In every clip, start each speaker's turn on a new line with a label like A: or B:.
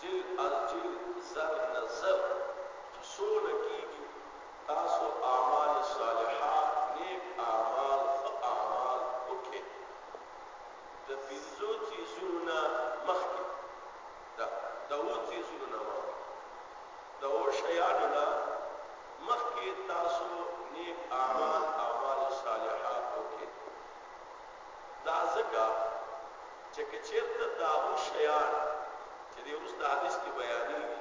A: جل از جل زر نه زر چې سوله کېږي تاسو اعمال صالحه نېک اعمال ښه اعمال وکړئ د پنځو څېزونو نه مخکې د دوو څېزونو نه مخکې د دوو شیانو نه مخکې تاسو نېک اعمال اعمال صالحه وکړئ دا ځکه چې که چېرته د هغو شیان چې دې وروسته حدیث کې بیانېږي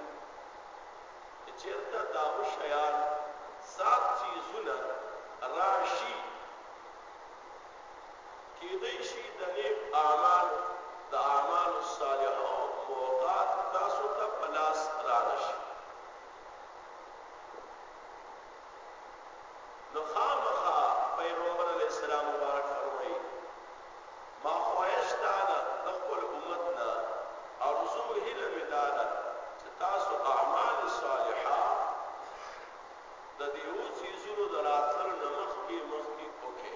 A: که چېرته د هغو شیان سات چیزونه راشي کېدای شي د نیک اعمال د اعمال الصالحه موقات تاسو ته پلاس رانشي نو خامخا پيغمبر عليه السلام مبارک فرمايي ما خواهش دا ده د خپل امت نه ارزو هيله مې دا ده چې تاسو اعمال صالحه د دې و څيزونو د راتلو نه مخکې مخکې وکړئ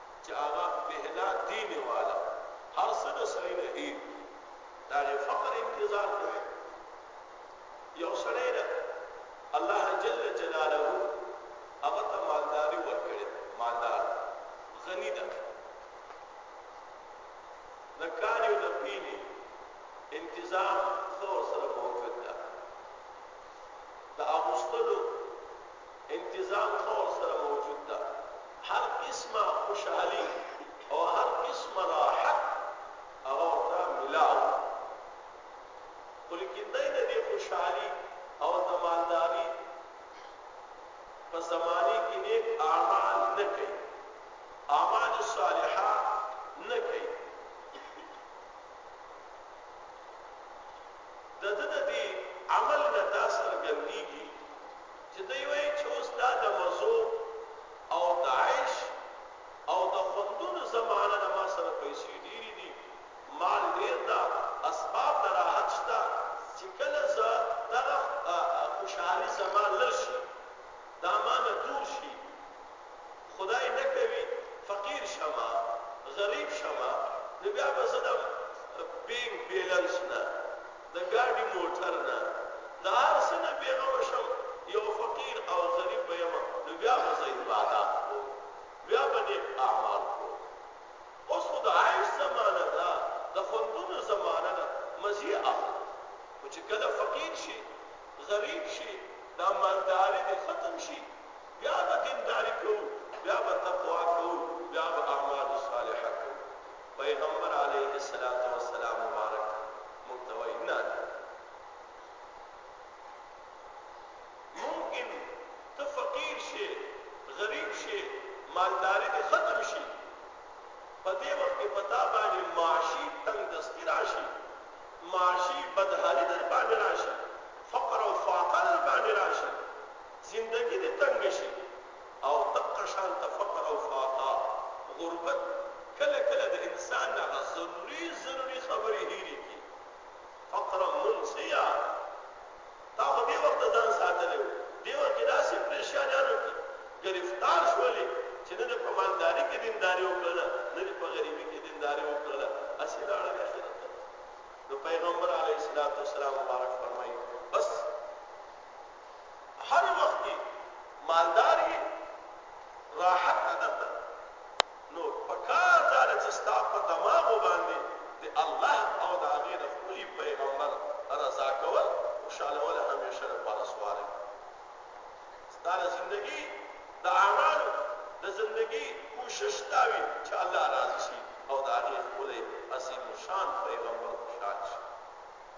A: چه هغه پهلا دینے والا هر څه نه سړی نه هیر وی داغه فقر انتظار کوی یو سړی ده الله جل جلاله هغه ته مالداری ورکړی مالدار غنی ده د کار یو د پینې انتظام خو سره موجود ده د اغوستلو انتظام ښه ورسره موجود ده هر قسمه خوشحالي او هر قسمه راحت هغه ورته ملاو خو لیکن دی د دې خوشحالي او د مالداري په زمانه کې نیک اعمال نه کوي اعمال صالحه نه کوي د ده د دې عمل نه دا څرګندېږي چې دی وايي چې اوس دا د مزو او د عيش او د خوندونو زمانه ده، ما سره پيسې ډېرې دي، مال ډېر ده، اسباب د راحت شته، چې کله زه دغه خوشحالي زما لر شي، دا ما نه دور شي. خدای نه کوي فقیر شمه غریب شمه نو بیا به زه د بینک بیلنس نه د ګاډي موټر نه د هر څه نه بې غمه شم یو فقیر او غریب به یم نو بیا به زه عبادات کوم بیا به نیک اعمال کوم اوس خو د عیش زمانه ده د خوندونو زمانه ده مزي اخلي خو چې کله فقیر شي غریب شي دا مالداري دې ختم شي بیا به دینداری کوو بیا به تقوا کوو بیا به اعمال صالحه کوو پیغمبر علیه الصلوة والسلام مبارک موږ ته وایي نه ممکن ته فقیر شې غریب شې مالداری دې ختم شي په دې وخت کې پتا باندې معاشي تنگ دستی راشي معاشي بدحالي در باندې راشي فقر او فاقه در باندې راشي زندګي دې تنګه شي او دقه شان ته فقر او فاقه، غربت، کله کله د انسان نه هغه ضروري ضروري خبرې هېرې کړي. فقر مونږ څه يار! تا خو دې وخته ځان ساتلی و، دې وخت کې داسې پرېشانيانو کې ګرفتار شولې چې نه دې په مالداري کې دينداري وکړله، نه دې په غريبي کې دينداري وکړله، هسې لاړلې اخرت ته. نو پيغمبر عليه السلام مبارک فرمايي، بس! هر وخت دي مالدار يي راحت ده درته نو پکار دا ده چي ستا په دماغو باندي د الله او د هغه د ښکلي پيغمبر رضا کول خوشحالول هميشه لپاره سواره دي ستا د زندګي د اعمالو د زندګي کوشش دا وي چي الله راضي شي او د هغه ښکلي عظيم شان پيغمبر خوشحال شي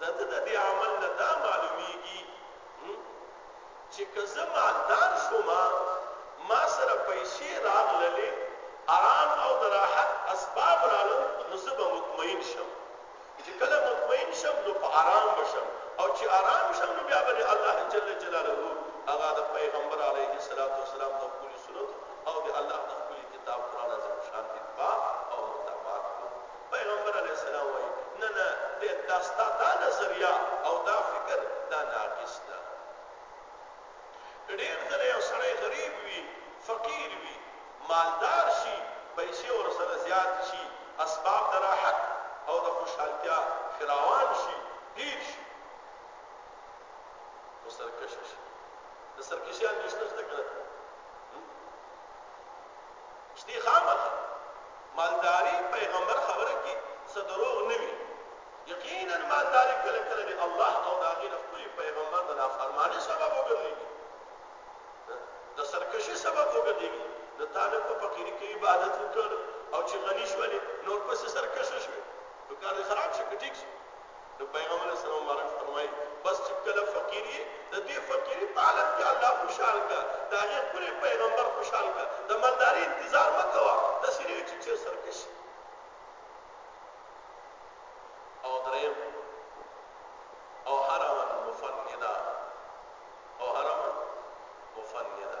A: د ده د دې عمل نه دا معلومېږي چې که زه مالدار شوم، ما سره پیسې راغللې، ارام او د راحت اسباب راغلل، نو زه به مطمئن شم. چې کله مطمئن شم، نو په ارام به شم او چې ارام شم، نو بیا به د الله جل جلاله هغه د پیغمبر علیه الصلوة والسلام د ښکلي سنتو او د الله د ښکلي کتاب قرآن عظیم الشان اتباع او متابعت کوم. پیغمبر علیه السلام وایي، نه نه بیا دا ستا دا نظریه او دا فکر دا ناقص ده. که ډېر ځله یو سړی غریب وي، فقیر وي، مالدار شي، پیسې ورسره زیاتې شي، اسباب د راحت او د خوشحالتیا فراوان شي، ډېر شي، خو سرکشه شي. د سرکشۍ اندېښنه شته که نه؟ شته خامخا مالداري پيغمبر خبره کي څه دروغ نه وي يقيناً مالداري کله کله د الله او د هغه د خپل پيغمبر د نافرماني سبب وګرځي د سرکشي سبب وګرځي د تانه په فقيري کې عبادت وکړ او چې غني شول نور پس سرکش شو نو کار خراب شو ټیک شو نو پیغمبر علیه السلام مبارک فرمایي، بس چې کله فقیر یې، د دې فقیري په حالت کې الله خوشحال کړه، د هغې ښکلی پیغمبر خوشحال کړه، د مالدارۍ انتظار مه کوه، داسې نه وي چې چېر سرکش شي. او درېیم، او هرما مفندا، او هرما مفندا.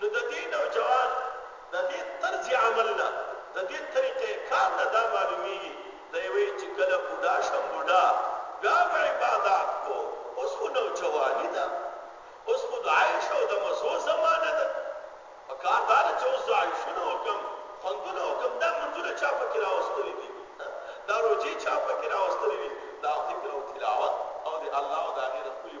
A: نو د دې نوجوان د دې طرز عمل نه، د دې طریقه کار نه دا معلومېږي، دی وایي چې کله بوډا شم، بوډا، بیا به عبادات کوم، اوس خو نوجواني ده، اوس خو د عیش او د مزو زمانه ده، په کار دا ده چې اوس زه عیشونه وکړم، خوندونه وکړم، دا لمونځونه چا په کې راوستلي دي، دا روژې چا په کې راوستلي دي، دا ذکر او تلاوت او د الله او د هغې د ښکلي.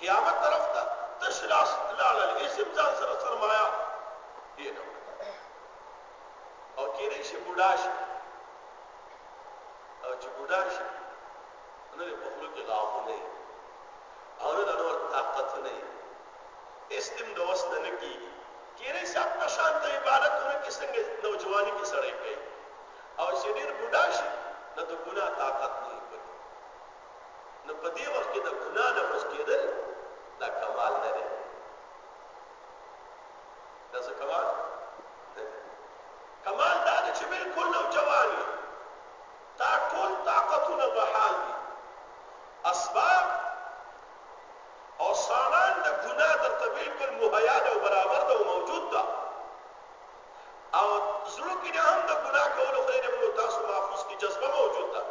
A: قیامت طرف ته تش لاس لاړل هیڅ هم ځان سره سرمایه یې نه او کېدای شي بوډا شي او چې بوډا شي نو په خپل کې غاښو نه او نه د نور طاقت نه استم د وس نه کیږي کېدای شي خپل شان ته عبادت ونه کې څنګه نوجواني کې سړی کوي او چې ډېر بوډا شي نو د ګناه طاقت نه نو په دې وخت کې د ګناه نه بچ کېدل دا کمال نه دی. دا څه کمال نه دی؟ کمال دا دی چې بالکل نوجوان یې، تا ټول طاقتونه په حال دي، اسباب او سامان د ګناه درته بالکل مهیا ده او برابر ده او موجود ده. او زړو کې دې هم د ګناه کولو خدای دې موږ تاسو محفوظ کړي جذبه موجود ده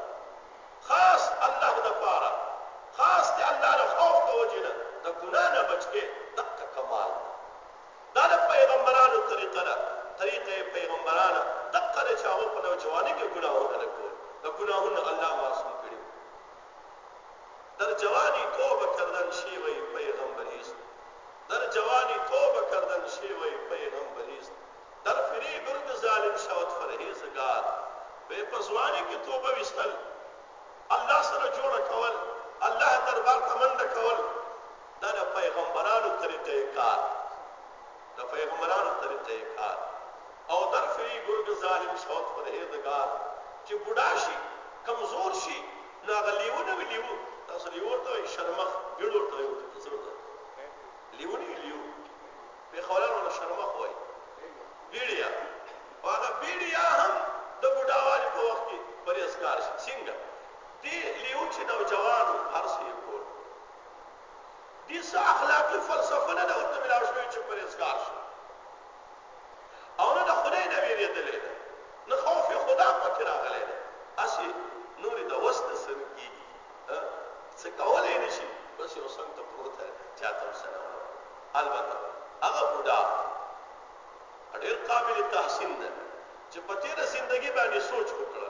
A: خاص الله د پاره خاص دې الله له خوف د وجې نه د ګناه نه بچ کې دقه کمال دا د پیغمبرانو طریقه ده طریقه پیغمبرانه دقه د چاغو په نوجواني کې ګناهونه نه کول د ګناهونو الله معصوم کړي در جوانی توبه کردن شیوه پیغمبری است در جوانی توبه کردن شیوه پیغمبری است در فری گرگ ظالم شود فرهیزگار به په ځواني کې توبه وستل الله سره جوړه کول الله دربار ته منډه کول دا د پیغمبرانو طریقې کار د پیغمبرانو طریقه یې کار او در فری ګرګ ظالم شوت پرهیزګار چې بوډا شي کمزور شي نو هغه لیو نه وي لیو تاسو لیو ورته وایي شرمخ ګیړ ورته وایي ورته تاسو ورته لیو نه وي لیو پېښورانو له شرمخ وایي بیړیا هغه بیړیا هم د بوډاوالي په وخت کې پرهیزګار شي څنګه دی لیو چې نوجوان هر څه یې کول دي څه اخلاقي فلسفه نه ده ورته ملاو شوې چې پرهېزګار شي او نه د خدای نه وېرېدلی ده نه خوف خدا پکې راغلی ده هسې نورې د وس نه سر کېږي څه کولی نه شي بس یو څنګ ته پروت دی چا ته هم څه نه وایي البته هغه بوډا ډېر قابل تحسین ده چې په تېره زندګي باندې سوچ وکړه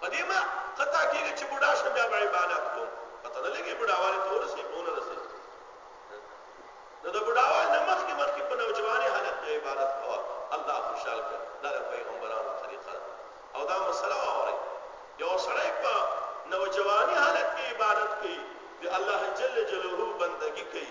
A: په دې ما خطا کېږي چې بوډا شم بیا به عبادت کوم پته نه لګي بوډاوالي ته ورسېږي که ونه رسېږي نو د بډاوال نه مخکې مخکې په نوجواني حالت کې عبادت کوه الله خوشحال کړ دا د پیغمبرانو طریقه ده او دا مسله واورئ یو سړی په نوجواني حالت کې عبادت کوي د الله جل جلاله بندگی کوي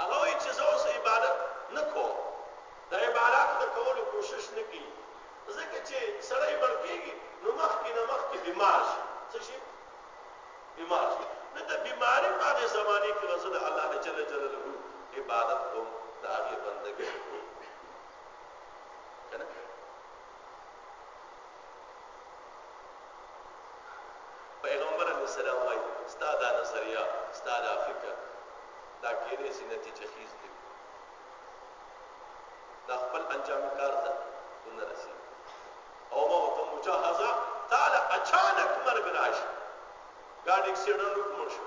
A: هغه وایي چې زه اوس عبادت نه کوم د عباداتو د کولو کوشش نه کوي ځکه چې سړی مړ کېږي نو مخکې نه مخکې بیمار شي څه شي بیمار شي نه د بیماري په هغې زمانې کې به زه د الله د جل جلاله عبادت کوم د هغې بندګي کوم که نه پیغمبر علیه السلام وايي ستا دا نظریه ستا دا فکر دا کېدای شي نتیجه خیز نه وي دا خپل انجام کار ته ونه رسي او موت مجهزه تعالی اچانک مرګ راشي ګاډي اکسیډنټ وکړ شو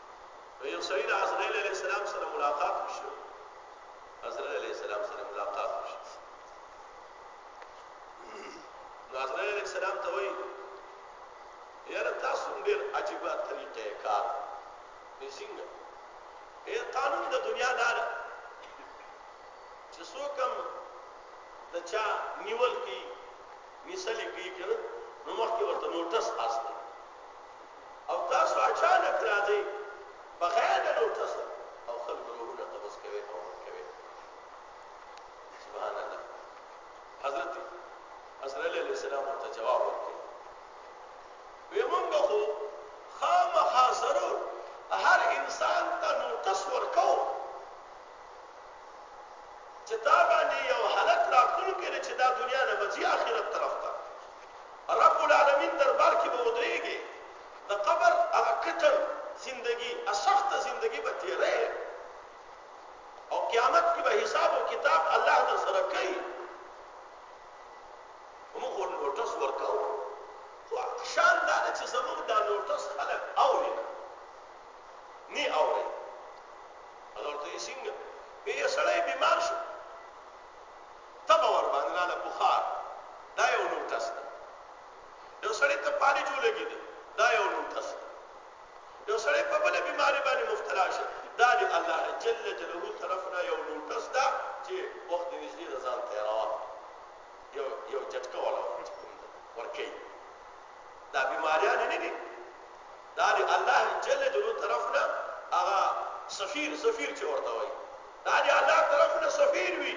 A: نو یو سړی د عزرایل علیه السلام سره ملاقات وشو عزرایل علیه السلام سره ملاقات وشو نو عزرایل علیه السلام ته وایي یاره تاسو ډېر عجیبه طریقه کار دی څنګه اے قانون د دنیا دار چې څوک هم د چا نیول کی نیسل کی کنه نو مخکې ورته نوټس اصلي او تاسو اچانک راځئ بغیر د نوټس او خلکو روحونه قبض کوي او مړ کوي سبحان الله حضرت اسرائیل علیه السلام ورته جواب ورکړي وی مونږ خو خامخا ضرور هر انسان ته نوټس ورکو چې دا باندې یو حالت راتلونکی دی چې دا دنیا نه بچي آخرت طرف ته رب العالمين دربار کې به ودرېږې د قبر هغه کټن زندگی اسخت زندگی به تیرې او قیامت کې به حساب او کتاب الله در سره کوي موږ نوټس ورکاو خو شان دا چې زموږ دا نوټس خلک اوري نه اوري حضرت یې څنګه به یې سړی بیمار شو ته به ورباندې لالا بخار دا یو نوم ټس دی یو سړی ته پالي جو لګي دی دا یو نوم ټس دی یو سړی په بل بیماری باندې مبتلا شي دا دی الله جل جلاله طرف نه یو نوم ټس دا چې وخت نږدې ده ځان ته راوخت یو یو جټکه ولا ورکه دا بیماریان نه دي دا د الله جل جلو طرف نه هغه سفیر سفیر چې ورته وایي دا د الله طرف نه سفیر وي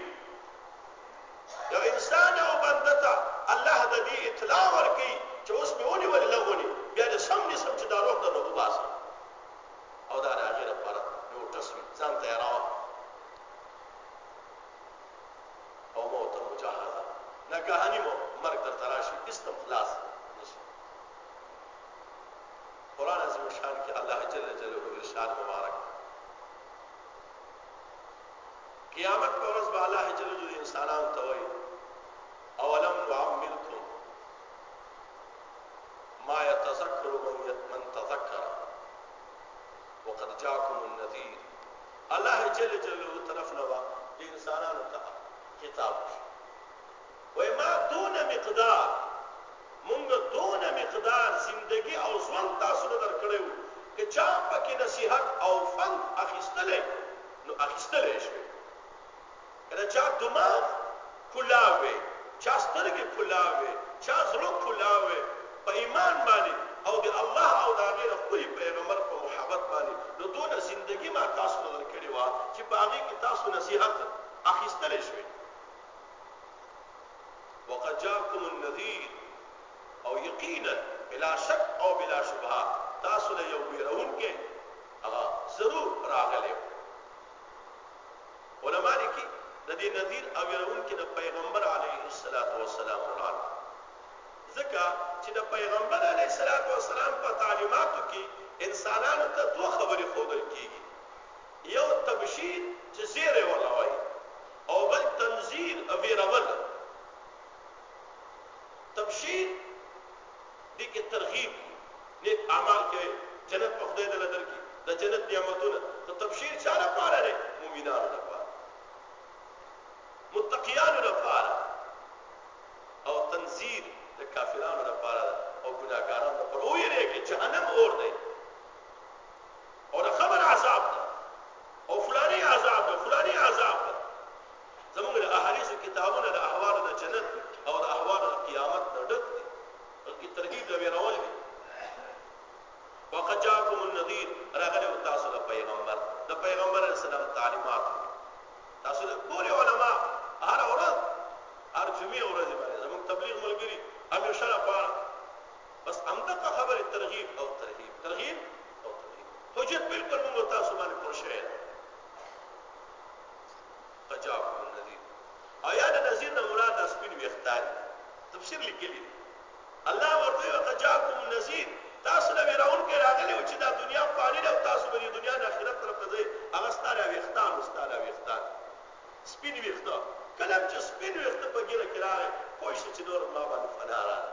A: یو انسان او بنده ته الله د دې اطلاع ورکړي چې اوس مې ونی ولې لغونی بیا د سم نه سم چې دا روح د نو باسه او دا راغی لپاره نو تصویر ځان ته راو او موت مجاهده نګهانی مو مرګ تر تراشي استم خلاص قرآن عظیم الشان کې الله جل جلاله ارشاد مبارک قیامت پر ورځ به الله جل جلاله انسانانو ته وایي اولم نعمرکم ما يتذكر من من تذكر وقد جاءكم النذير الله جل جلاله طرف نه د انسانانو ته خطاب شي وای ما دونه مقدار مونږ دونه مقدار زندګی او ژوند تاسو له درکړی وو که چا هم پکی نصیحت او فند اخیستلی نو اخیستلی یې شوی که د چا دماغ کولاو وی چا سترګی کولاو وی چا زړه کولاو وی په ایمان باندی او د الله او د هغه د ښکلی پیغمبر په محبت باندی نو دونه زندګی ما تاسو له درکړی وه چی په هغی کی تاسو نصیحت اخیستلی شوی وقد جاءكم النذير او یقینا بلا شک او بلا شبهه تاسو له یو ویرون کې هغه ضرور راغلی علماء لیکي د دې نذیر او ویرون کې د پیغمبر علیه الصلاۃ والسلام مراد ځکه چې د پیغمبر علیه الصلاۃ والسلام په تعلیماتو کې انسانانو ته دوه خبرې خودل کیږي یو تبشیر چې زیری ورله وایي او بل تنذیر ویرول تبشیر دې کې ترغیب نیک اعمال کې جنت په خدای دل درکې د جنت نعمتونه خو تبشیر چا لپاره دی مؤمنانو لپاره متقیانو لپاره او تنذیر د کافرانو لپاره او ګناګارانو لپاره ویریږي جهنم اور دی او د قبر عذاب ده او فلاني عذاب ده فلاني عذاب ده زموږ د احادیث کتابونه د احوال د جنت او د احوال د قیامت نه ډک دي بلکې ترغیب د ویرول دي وقد جاءكم النذير راغلی او تاسو د پیغمبر د پیغمبر اسلام تعلیمات تاسو د ټول علما هر ورځ هر جمعې ورځ باندې زموږ تبلیغ ملګری همیشه لپاره بس همدغه خبرې ترغیب او ترهیب ترغیب او ترهیب حجت بالکل موږ تاسو باندې پر شوی ده قجاف النذیر او یا د نذیر نه مراد د سپین ویختار تفسیر لیکلی دی الله ورته یو قجاکم النذیر تاسو له ویراون کې راغلی و چې دا دنیا فانی ده او تاسو به د دنیا نه آخرت طرف ته ځئ هغه ستاره ویختان او ستاره ویختان سپین ویخته کله چې سپین ویخته په ګیره کې راغی پوه شي چې نور ما باندې فنا راغله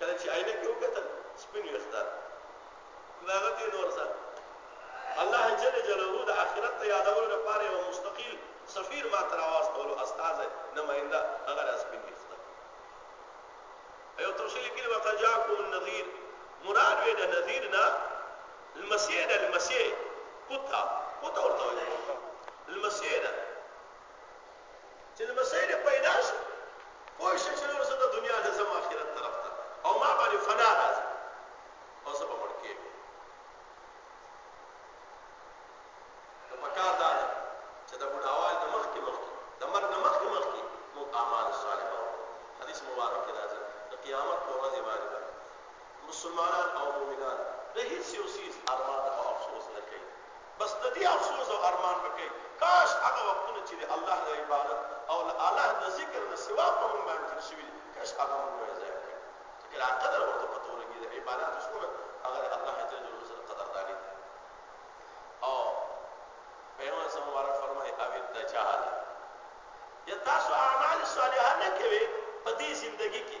A: کله چې آینه کې وکتل سپین ویښتان نو هغه ته نور ځان الله جل جلاله د آخرت د یادولو لپاره یو مستقیل سفیر ما ته راواستولو استاذه نماینده هغه را سپین ویښتان یو تر شي لیکلي وقد جاءکم النذیر مراد وې د نذیر نه المسیح د المسیح کوتا کوتا ورته وایي المسیح چې لمسی دې پیدا شو پوه شې چې نور زه د دنیا نه ځم آخرت طرف ته او ما باندې فنا راځي او زه به مړ کېږم نو پکار دا ده چې د بوډاوال نه مخکې مخکې د مرګ نه مخکې مخکې موږ اعمال صالحه وکړو حدیث مبارک کې راځي د قیامت په ورځ باندې مسلمانان او مؤمنان د هیڅ یو څیز ارمان او افسوس نه کوي بس د دې افسوز او ارمان به کوي، کاش هغه وختونه چې د الله له عبادت او له الله د ذکر نه سوا په موږ باندې تېر شوي دي، کاش هغه هم موږ له ځایه کړي. ځکه لا قدر ورته پته ولګي، د عبادات څومره هغه د الله جل جلاله سره قدرداني ده. او پیغمبر صلی الله علیه وسلم فرمایي، او الدجال یا تاسو اعمال صالحه نه کوي په دې زندګي کې،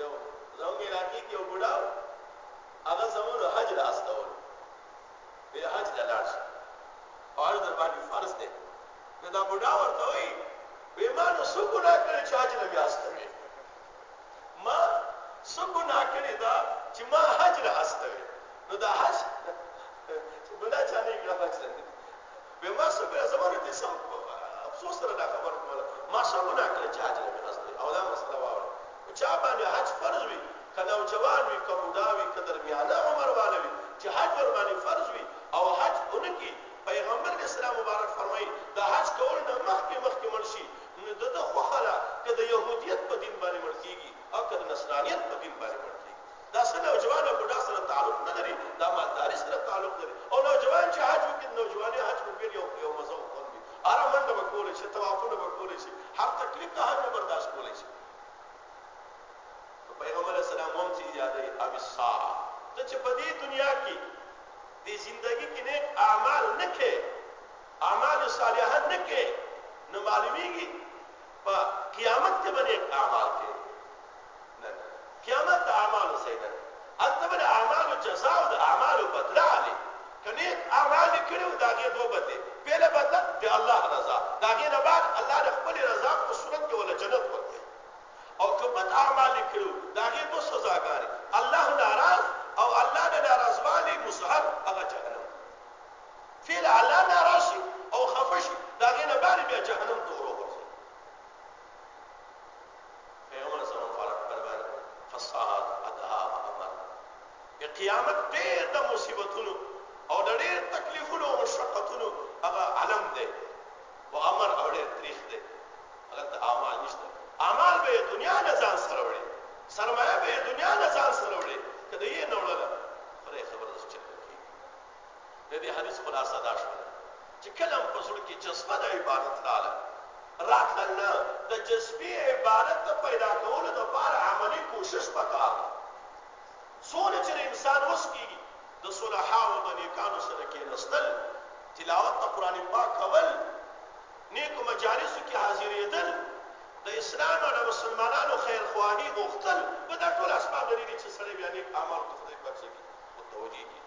A: یو زموږ علاقې کې یو بوډا و، هغه زموږ د حج له استولو ویل حج ته لاړ شه او حج در باندې فرض دی. نو دا بوډا ورته وایي وی ما نو څه ګناه کړې چې حج له مې استوې ما څه ګناه کړې ده چې ما حج له استوې نو دا حج چې ګناه چا نه کړه حج له به ما سره به زمانه دې سم کو افسوس سره دا خبر کوله ما سره مونږ کړ چې حج نه راځي او دا مسله واره او چا باندې حج فرض وي کنه او جوان وي کوم دا وي قدر میانه عمر والا وي چې حج ور باندې فرض وي او حج اونکي پیغمبر اسلام مبارک فرمایي دا حج کول نه مخکې مخکې مرشي نو دغه خوخه ده کله يهوديت په دین باندې مرتيږي او کله نصرانيت په دین باندې مرتيږي دا څه نوجوان او بوډا سره تعلق نه لري، دا مالداري سره تعلق لري او نوجوان چې حج وکړي، د نوجوانۍ حج به بېل یو مزه او خوند وي، هره منډه به کولی شي، طوافونه به کولی شي، هر تکلیف د حج به برداشت کولی شي. نو پیغمبر علیه السلام هم څه یادوي، ابصاره! ته چې په دې دنیا کې، دې زندګي کې نیک اعمال نه کوې، اعمال صالحه نه کوې، نو معلومېږي په قیامت کې به نیک اعمال کوې؟ نه نه، قیامت د اعمالو ځای نه دی، هلته به د اعمالو جزا او د اعمالو بدله اخلې، که نیک اعمال یې کړي وو د هغې دوه بدلې، پهله بدله د الله رضا، د هغې نه بعد الله د خپلې رضا په صورت کې ورله جنت ورکوي او که بد اعمال یې کړي وو د هغې دوه سزاګانې، الله ناراض او الله د ناراضوالي مظهر هغه جهنم. فعل اعلی نه راشي او خفه شي د هغې نه بارې بیا جهنم ته وروغورځي پیغمبر صلی الله علیه وسلم فرمایي فساد ادها امر د قیامت ډېر د مصیبتونو او د ډېر تکلیفونو او مشقتونو هغه علم دی او امر او ډېر تاریخ دی هغه ته اعمال نشته اعمال به دنیا نه ځان سره وړي سرمایه به دنیا نه ځان سره وړي کله یې نه وړله د دې حدیث خلاصه دا شوه چې کله هم په زړه کې جذبه د عبادت راله راتلل نه د جذبې عبادت د پیدا کولو دپاره عملي کوشش پکار ده څونه چې انسان وس کېږي د صلحاو د نیکانو سره کېناستل تلاوت د قرآن پاک کول نیکو مجالسو کې حاضرېدل د اسلام او د مسلمانانو خیرخواهي غوښتل په دا ټول اسباب لري چې سړی بیا نیک اعمال ته خدای پاک څه کوي متوجه کېږي